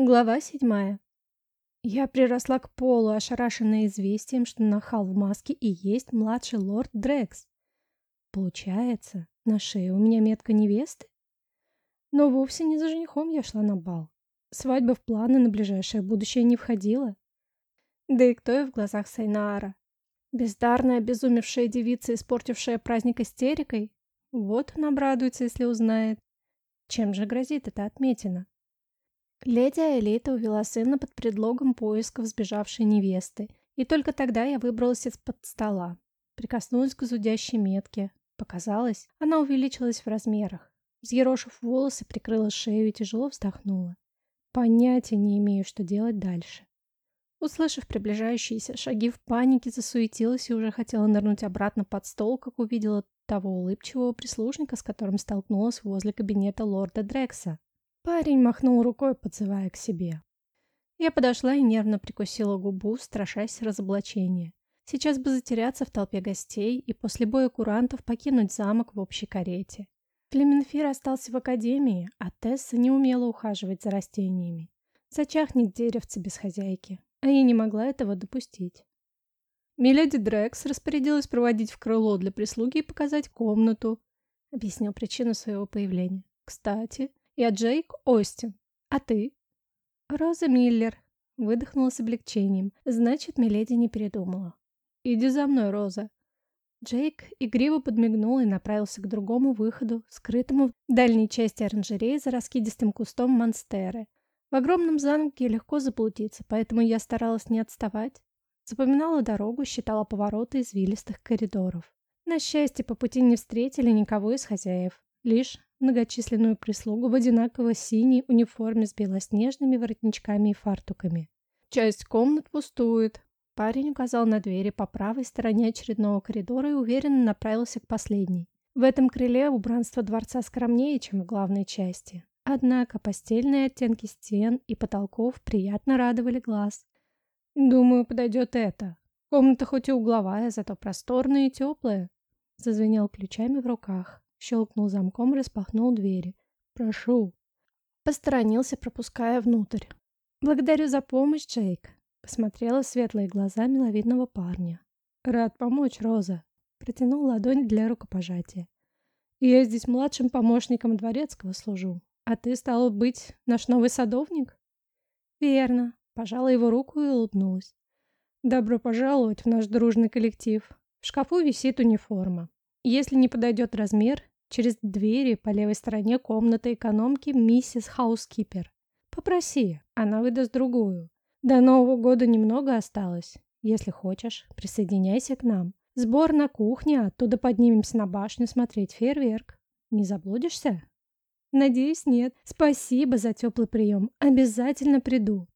Глава седьмая. Я приросла к полу, ошарашенная известием, что нахал в маске и есть младший лорд Дрекс. Получается, на шее у меня метка невесты? Но вовсе не за женихом я шла на бал. Свадьба в планы на ближайшее будущее не входила. Да и кто я в глазах Сайнаара? Бездарная, обезумевшая девица, испортившая праздник истерикой? Вот он обрадуется, если узнает. Чем же грозит эта отметина? Леди Аэлита увела сына под предлогом поисков сбежавшей невесты, и только тогда я выбралась из-под стола. Прикоснулась к зудящей метке. Показалось, она увеличилась в размерах. Взъерошив волосы, прикрыла шею и тяжело вздохнула. Понятия не имею, что делать дальше. Услышав приближающиеся шаги в панике, засуетилась и уже хотела нырнуть обратно под стол, как увидела того улыбчивого прислужника, с которым столкнулась возле кабинета лорда Дрекса. Парень махнул рукой, подзывая к себе. Я подошла и нервно прикусила губу, страшась разоблачения. Сейчас бы затеряться в толпе гостей и после боя курантов покинуть замок в общей карете. Клеменфир остался в академии, а Тесса не умела ухаживать за растениями. Зачахнет деревце без хозяйки, а я не могла этого допустить. Миледи Дрекс распорядилась проводить в крыло для прислуги и показать комнату, объяснил причину своего появления. Кстати, я Джейк Остин. А ты? Роза Миллер. Выдохнула с облегчением. Значит, Миледи не передумала. Иди за мной, Роза. Джейк игриво подмигнул и направился к другому выходу, скрытому в дальней части оранжереи за раскидистым кустом монстеры. В огромном замке легко заблудиться, поэтому я старалась не отставать. Запоминала дорогу, считала повороты извилистых коридоров. На счастье, по пути не встретили никого из хозяев. Лишь многочисленную прислугу в одинаково синей униформе с белоснежными воротничками и фартуками. Часть комнат пустует. Парень указал на двери по правой стороне очередного коридора и уверенно направился к последней. В этом крыле убранство дворца скромнее, чем в главной части. Однако постельные оттенки стен и потолков приятно радовали глаз. «Думаю, подойдет это. Комната хоть и угловая, зато просторная и теплая», — зазвенел ключами в руках. Щелкнул замком распахнул двери. «Прошу». Посторонился, пропуская внутрь. «Благодарю за помощь, Джейк», — посмотрела в светлые глаза миловидного парня. «Рад помочь, Роза», — протянул ладонь для рукопожатия. «Я здесь младшим помощником дворецкого служу. А ты, стал быть, наш новый садовник?» «Верно», — пожала его руку и улыбнулась. «Добро пожаловать в наш дружный коллектив. В шкафу висит униформа. Если не подойдет размер, через двери по левой стороне комната экономки миссис Хаускипер. Попроси, она выдаст другую. До Нового года немного осталось. Если хочешь, присоединяйся к нам. Сбор на кухне, оттуда поднимемся на башню смотреть фейерверк. Не заблудишься? Надеюсь, нет. Спасибо за теплый прием. Обязательно приду.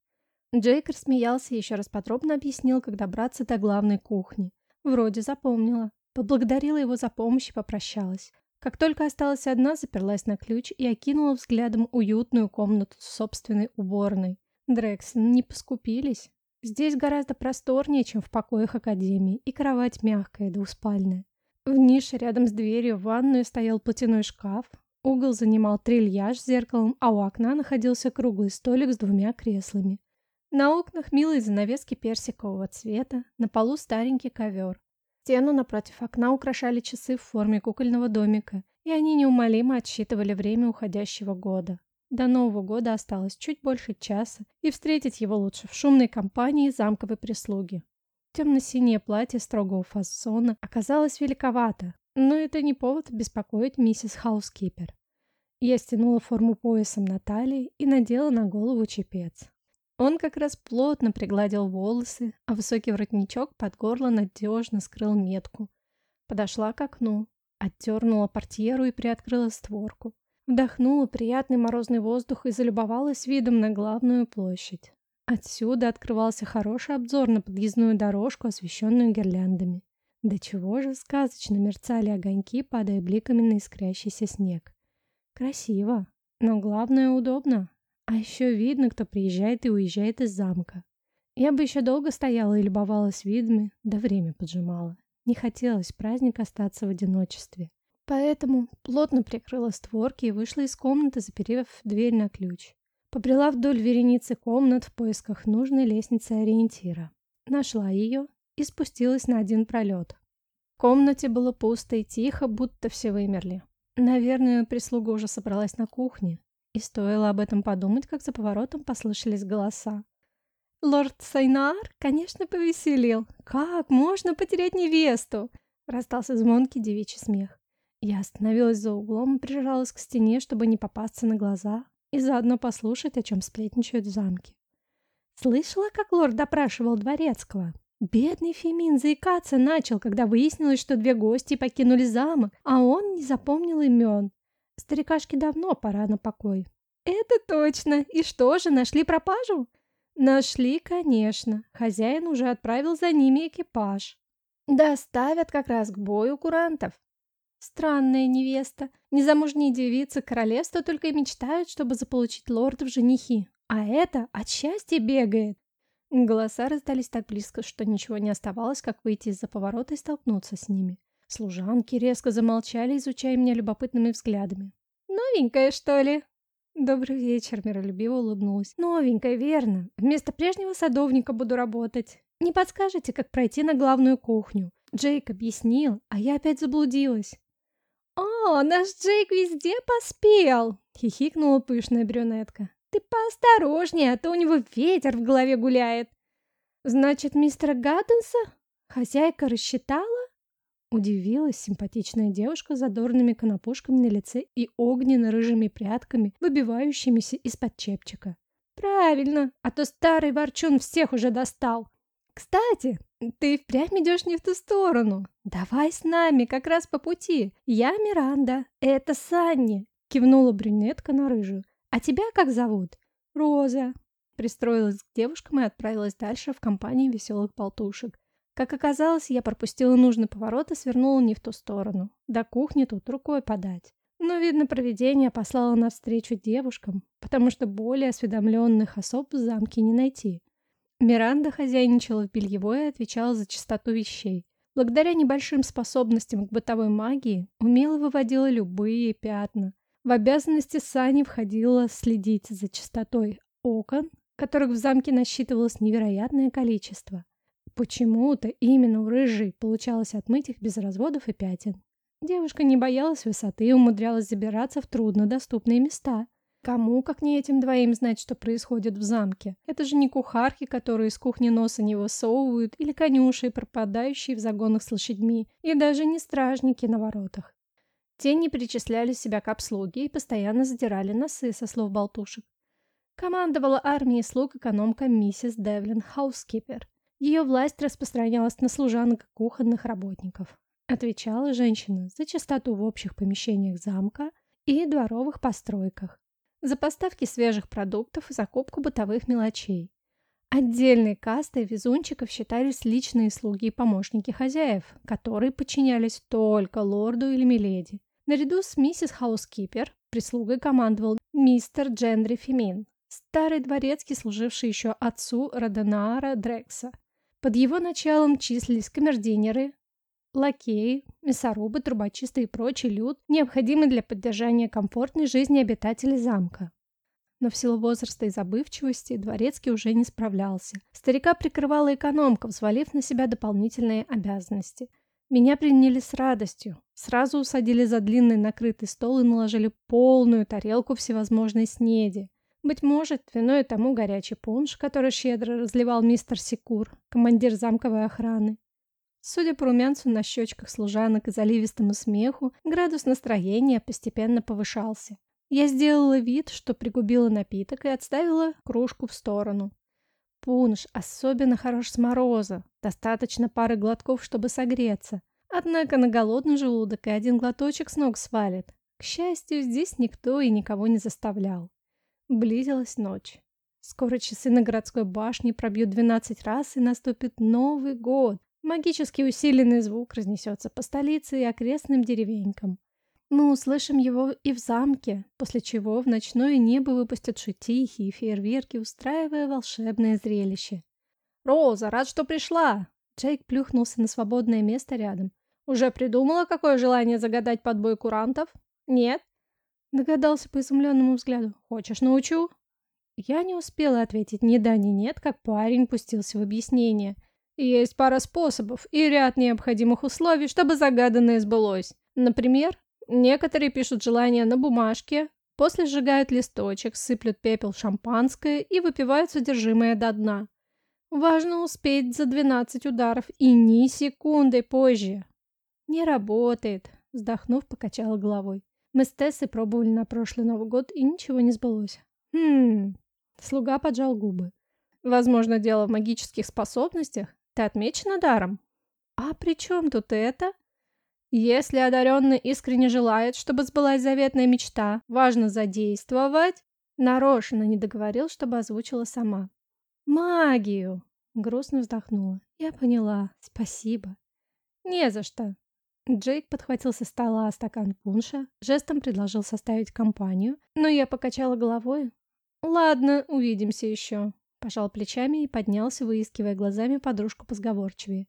Джейк рассмеялся и еще раз подробно объяснил, как добраться до главной кухни. Вроде запомнила. Поблагодарила его за помощь и попрощалась. Как только осталась одна, заперлась на ключ и окинула взглядом уютную комнату с собственной уборной. Дрексон не поскупились. Здесь гораздо просторнее, чем в покоях Академии, и кровать мягкая, двуспальная. В нише рядом с дверью в ванную стоял платяной шкаф, угол занимал трильяж с зеркалом, а у окна находился круглый столик с двумя креслами. На окнах милые занавески персикового цвета, на полу старенький ковер. Стену напротив окна украшали часы в форме кукольного домика, и они неумолимо отсчитывали время уходящего года. До Нового года осталось чуть больше часа, и встретить его лучше в шумной компании замковой прислуги. Темно-синее платье строгого фасона оказалось великовато, но это не повод беспокоить миссис Хаускипер. Я стянула форму поясом на талии и надела на голову чепец. Он как раз плотно пригладил волосы, а высокий воротничок под горло надежно скрыл метку. Подошла к окну, отдернула портьеру и приоткрыла створку. Вдохнула приятный морозный воздух и залюбовалась видом на главную площадь. Отсюда открывался хороший обзор на подъездную дорожку, освещенную гирляндами. До чего же сказочно мерцали огоньки, падая бликами на искрящийся снег. Красиво, но главное удобно. А еще видно, кто приезжает и уезжает из замка. Я бы еще долго стояла и любовалась видами, да время поджимала. Не хотелось праздник остаться в одиночестве. Поэтому плотно прикрыла створки и вышла из комнаты, заперев дверь на ключ. Побрела вдоль вереницы комнат в поисках нужной лестницы ориентира. Нашла ее и спустилась на один пролет. В комнате было пусто и тихо, будто все вымерли. Наверное, прислуга уже собралась на кухне. И стоило об этом подумать, как за поворотом послышались голоса. «Лорд Сайнар, конечно, повеселил. Как можно потерять невесту?» Раздался звонкий девичий смех. Я остановилась за углом и прижалась к стене, чтобы не попасться на глаза и заодно послушать, о чем сплетничают в замке. Слышала, как лорд допрашивал дворецкого? Бедный Фемин заикаться начал, когда выяснилось, что две гости покинули замок, а он не запомнил имен. Старикашке давно пора на покой. «Это точно! И что же, нашли пропажу?» «Нашли, конечно. Хозяин уже отправил за ними экипаж. Доставят как раз к бою курантов. Странная невеста. Незамужние девицы королевства только и мечтают, чтобы заполучить лорда в женихи. А это от счастья бегает. Голоса раздались так близко, что ничего не оставалось, как выйти из-за поворота и столкнуться с ними. Служанки резко замолчали, изучая меня любопытными взглядами. «Новенькая, что ли?» «Добрый вечер», — миролюбиво улыбнулась. «Новенькая, верно. Вместо прежнего садовника буду работать. Не подскажете, как пройти на главную кухню?» Джейк объяснил, а я опять заблудилась. «О, наш Джейк везде поспел!» — хихикнула пышная брюнетка. «Ты поосторожнее, а то у него ветер в голове гуляет!» «Значит, мистера Гаттенса хозяйка рассчитала?» Удивилась симпатичная девушка с задорными конопушками на лице и огненно-рыжими прядками, выбивающимися из-под чепчика. «Правильно, а то старый ворчун всех уже достал!» «Кстати, ты впрямь идешь не в ту сторону. Давай с нами, как раз по пути. Я Миранда, это Санни!» Кивнула брюнетка на рыжую. «А тебя как зовут?» «Роза». Пристроилась к девушкам и отправилась дальше в компании веселых болтушек. Как оказалось, я пропустила нужный поворот и свернула не в ту сторону. До кухни тут рукой подать. Но, видно, проведение послало навстречу девушкам, потому что более осведомленных особ в замке не найти. Миранда хозяйничала в бельевой и отвечала за чистоту вещей. Благодаря небольшим способностям к бытовой магии умело выводила любые пятна. В обязанности Сани входило следить за чистотой окон, которых в замке насчитывалось невероятное количество. Почему-то именно у рыжей получалось отмыть их без разводов и пятен. Девушка не боялась высоты и умудрялась забираться в труднодоступные места. Кому, как не этим двоим, знать, что происходит в замке? Это же не кухарки, которые из кухни носа не высовывают, или конюши, пропадающие в загонах с лошадьми, и даже не стражники на воротах. Те не причисляли себя к обслуге и постоянно задирали носы со слов болтушек. Командовала армией слуг экономка миссис Девлин Хаускипер. Ее власть распространялась на служанок и кухонных работников. Отвечала женщина за чистоту в общих помещениях замка и дворовых постройках, за поставки свежих продуктов и закупку бытовых мелочей. Отдельной кастой везунчиков считались личные слуги и помощники хозяев, которые подчинялись только лорду или миледи. Наряду с миссис Хаускипер прислугой командовал мистер Дженри Фемин, старый дворецкий, служивший еще отцу Роденаара Дрекса. Под его началом числились камердинеры, лакеи, мясорубы, трубочисты и прочий люд, необходимый для поддержания комфортной жизни обитателей замка. Но в силу возраста и забывчивости дворецкий уже не справлялся. Старика прикрывала экономка, взвалив на себя дополнительные обязанности – меня приняли с радостью. Сразу усадили за длинный накрытый стол и наложили полную тарелку всевозможной снеди. Быть может, виной тому горячий пунш, который щедро разливал мистер Секур, командир замковой охраны. Судя по румянцу на щечках служанок и заливистому смеху, градус настроения постепенно повышался. Я сделала вид, что пригубила напиток и отставила кружку в сторону. Пунш особенно хорош с мороза. Достаточно пары глотков, чтобы согреться. Однако на голодный желудок и один глоточек с ног свалит. К счастью, здесь никто и никого не заставлял. Близилась ночь. Скоро часы на городской башне пробьют 12 раз, и наступит Новый год. Магически усиленный звук разнесется по столице и окрестным деревенькам. Мы услышим его и в замке, после чего в ночное небо выпустят шутихи и фейерверки, устраивая волшебное зрелище. «Роза, рад, что пришла!» Джейк плюхнулся на свободное место рядом. «Уже придумала, какое желание загадать под бой курантов? Нет?» Догадался по изумленному взгляду. «Хочешь, научу?» Я не успела ответить ни да, ни нет, как парень пустился в объяснение. Есть пара способов и ряд необходимых условий, чтобы загаданное сбылось. Например, некоторые пишут желания на бумажке, после сжигают листочек, сыплют пепел шампанское и выпивают содержимое до дна. Важно успеть за 12 ударов и ни секунды позже. Не работает, вздохнув, покачала головой. Мы с Тессой пробовали на прошлый Новый год, и ничего не сбылось. Хм. Слуга поджал губы. Возможно, дело в магических способностях. Ты отмечена даром. А при чем тут это? Если одаренный искренне желает, чтобы сбылась заветная мечта, важно задействовать. Нарочно не договорил, чтобы озвучила сама. «Магию!» — грустно вздохнула. «Я поняла. Спасибо». «Не за что». Джейк подхватил со стола стакан пунша, жестом предложил составить компанию, но я покачала головой. «Ладно, увидимся еще». Пожал плечами и поднялся, выискивая глазами подружку позговорчивее.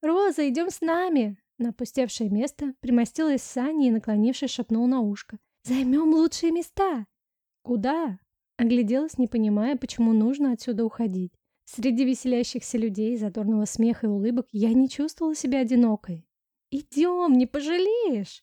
«Роза, идем с нами!» На опустевшее место примостилась Саня и, наклонившись, шепнул на ушко. «Займем лучшие места!» «Куда?» Огляделась, не понимая, почему нужно отсюда уходить. Среди веселящихся людей, задорного смеха и улыбок я не чувствовала себя одинокой. «Идем, не пожалеешь!»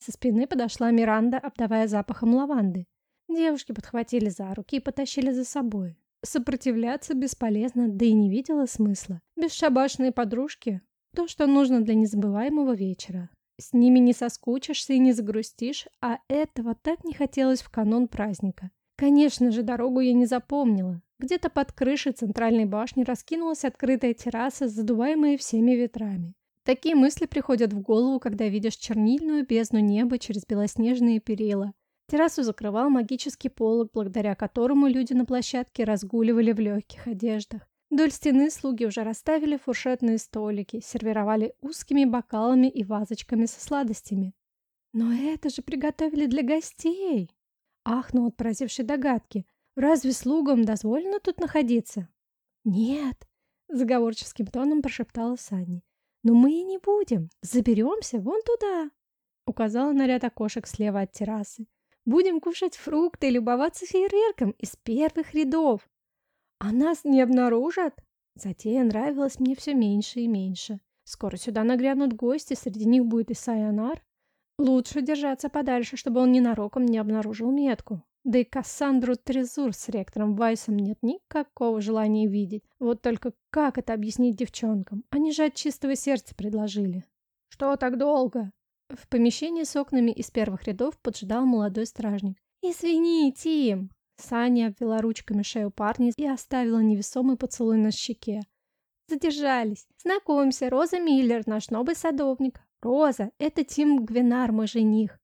Со спины подошла Миранда, обдавая запахом лаванды. Девушки подхватили за руки и потащили за собой. Сопротивляться бесполезно, да и не видела смысла. Бесшабашные подружки — то, что нужно для незабываемого вечера. С ними не соскучишься и не загрустишь, а этого так не хотелось в канун праздника. Конечно же, дорогу я не запомнила. Где-то под крышей центральной башни раскинулась открытая терраса, задуваемая всеми ветрами. Такие мысли приходят в голову, когда видишь чернильную бездну неба через белоснежные перила. Террасу закрывал магический полог, благодаря которому люди на площадке разгуливали в легких одеждах. Вдоль стены слуги уже расставили фуршетные столики, сервировали узкими бокалами и вазочками со сладостями. «Но это же приготовили для гостей!» Ахнул от поразившей догадки. «Разве слугам дозволено тут находиться?» «Нет», — заговорческим тоном прошептала Санни. «Но мы и не будем. Заберемся вон туда», — указала на ряд окошек слева от террасы. «Будем кушать фрукты и любоваться фейерверком из первых рядов. А нас не обнаружат?» Затея нравилась мне все меньше и меньше. Скоро сюда нагрянут гости, среди них будет и Сайонар. Лучше держаться подальше, чтобы он ненароком не обнаружил метку. Да и Кассандру Трезур с ректором Вайсом нет никакого желания видеть. Вот только как это объяснить девчонкам? Они же от чистого сердца предложили. Что так долго? В помещении с окнами из первых рядов поджидал молодой стражник. «Извини, Тим!» Саня обвела ручками шею парня и оставила невесомый поцелуй на щеке. «Задержались. Знакомься, Роза Миллер, наш новый садовник. Роза, это Тим Гвинар, мой жених.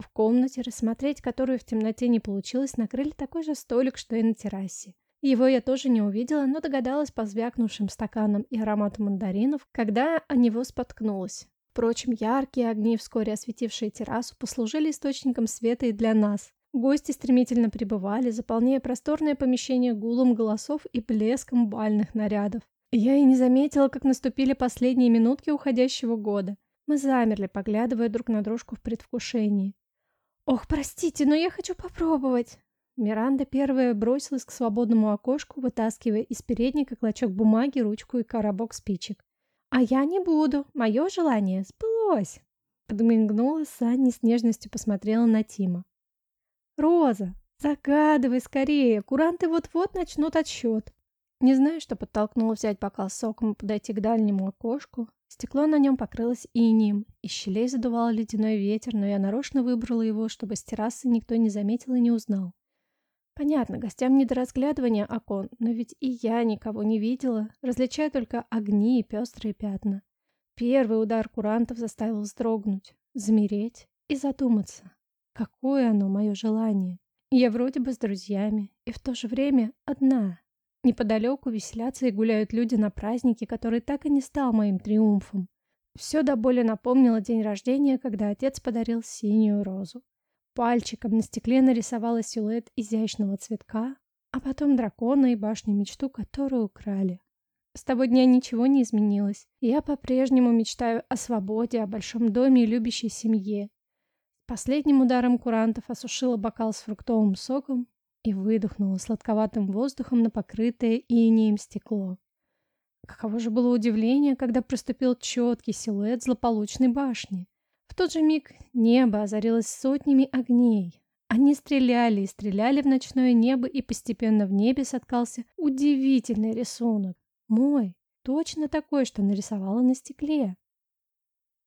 В комнате, рассмотреть которую в темноте не получилось, накрыли такой же столик, что и на террасе. Его я тоже не увидела, но догадалась по звякнувшим стаканам и аромату мандаринов, когда о него споткнулась. Впрочем, яркие огни, вскоре осветившие террасу, послужили источником света и для нас. Гости стремительно прибывали, заполняя просторное помещение гулом голосов и блеском бальных нарядов. Я и не заметила, как наступили последние минутки уходящего года. Мы замерли, поглядывая друг на дружку в предвкушении. «Ох, простите, но я хочу попробовать!» Миранда первая бросилась к свободному окошку, вытаскивая из передника клочок бумаги, ручку и коробок спичек. «А я не буду. Мое желание сбылось!» Подмигнула Санни с нежностью посмотрела на Тима. «Роза, загадывай скорее, куранты вот-вот начнут отсчет!» Не знаю, что подтолкнуло взять бокал с соком и подойти к дальнему окошку. Стекло на нем покрылось инием, из щелей задувал ледяной ветер, но я нарочно выбрала его, чтобы с террасы никто не заметил и не узнал. Понятно, гостям не до разглядывания окон, но ведь и я никого не видела, различая только огни и пестрые пятна. Первый удар курантов заставил вздрогнуть, замереть и задуматься. Какое оно, мое желание? Я вроде бы с друзьями, и в то же время одна. Неподалеку веселятся и гуляют люди на празднике, который так и не стал моим триумфом. Все до боли напомнило день рождения, когда отец подарил синюю розу. Пальчиком на стекле нарисовала силуэт изящного цветка, а потом дракона и башню мечту, которую украли. С того дня ничего не изменилось. Я по-прежнему мечтаю о свободе, о большом доме и любящей семье. Последним ударом курантов осушила бокал с фруктовым соком и выдохнула сладковатым воздухом на покрытое инеем стекло. Каково же было удивление, когда проступил четкий силуэт злополучной башни. В тот же миг небо озарилось сотнями огней. Они стреляли и стреляли в ночное небо, и постепенно в небе соткался удивительный рисунок. Мой, точно такой, что нарисовала на стекле.